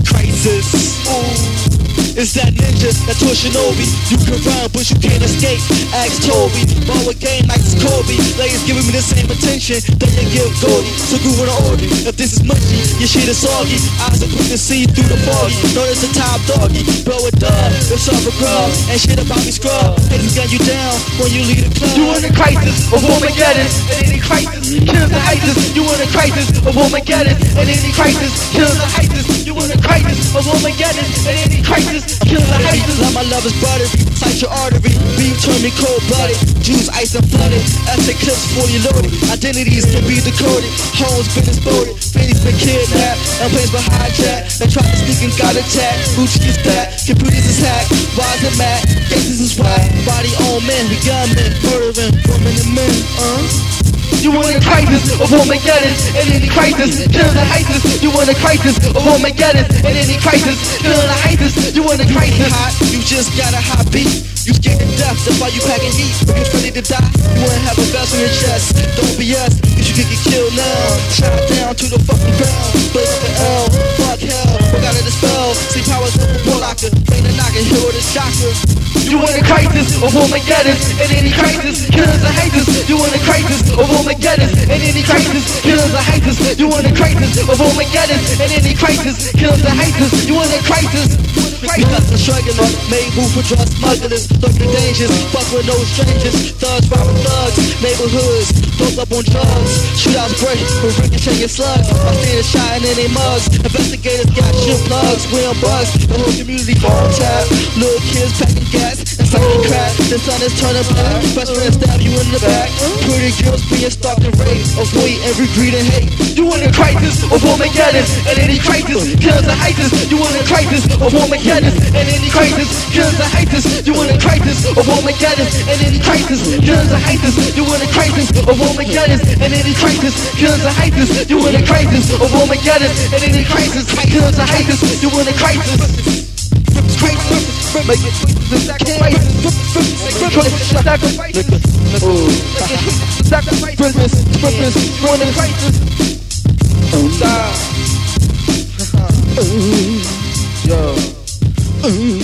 Crisis. Ooh. It's that ninja, that toy shinobi. You can run, but you can't escape. Ask Toby, ball a game like it's Kobe. Ladies giving me the same attention that they give Goldie. So groove on the order. If this is mushy, your shit is soggy. Eyes are quick to see through the foggy. Notice the top doggy. Blow it up, it's off a grub. And shit about me scrub. Haters gun you down when you leave the club. You in a crisis of Armageddon, and any crisis kills the ISIS. You in a crisis of Armageddon, and any crisis kills the ISIS. You in a crisis of Armageddon, and any crisis. Love my love is buttery, sight your artery. Beef turn me cold blooded, juice ice and flooded. Essay clips fully loaded, identities can be decoded. Homes been exploded, Fanny's been kidnapped, and planes been hijacked. They tried to sneak and got attacked. Gucci is back, computers is hacked, wise and mad, cases is whack. Body on men, we gunmen, murdering women and men. Uh. You in a crisis of Armageddon, and any crisis kills the ISIS. You in a crisis of Armageddon, and any crisis kills the ISIS. You in a crisis. hot, you just got a hot beat. You scared to death, that's why you packing heat. You ready to die, you wanna have a vest on your chest. Don't BS, cause you could get killed now. Shot down to the fucking ground. Blaze up an L, fuck hell, what got it a spell? See powers up a warlocker, bring the knocker, with a shocker. You in a crisis of Armageddon, and any crisis kills the ISIS. You in a crisis of Armageddon, and any crisis kills the ISIS. You in a crisis of Armageddon, and any crisis kills the ISIS. You in a crisis. Because the struggler made move for drug smugglers, lurking dangers, fuck with no strangers, thugs robbing thugs, neighborhoods, those up on drugs, shootouts break, with ricocheting slugs, I see the shine in their mugs, investigators got shit plugs, we on bugs, the whole community on tap, little kids packing gas, and sucking crack, the sun is turning black, best friend stab you in the back, pretty girls being stalked and raped, avoid every greed and hate. You in a crisis of Armageddon, and any crisis kills the ISIS. You in a crisis of Armageddon, and any crisis kills the ISIS. You in a crisis of Armageddon, and any crisis kills the ISIS. You in a crisis of Armageddon, and any crisis kills the ISIS. You in a crisis of Armageddon, and any crisis kills the ISIS. You in a crisis. Make it sacrifices. Sacrifice, purpose, purpose, one in crisis. Oh, yeah. Yo.